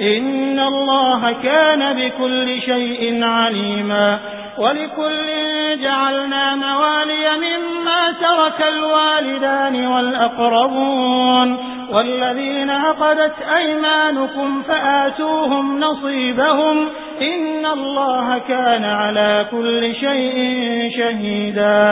إن الله كان بكل شيء عليما ولكل جعلنا موالي مما ترك الوالدان والأقربون والذين عقدت أيمانكم فآتوهم نصيبهم إن الله كان على كل شيء شهيدا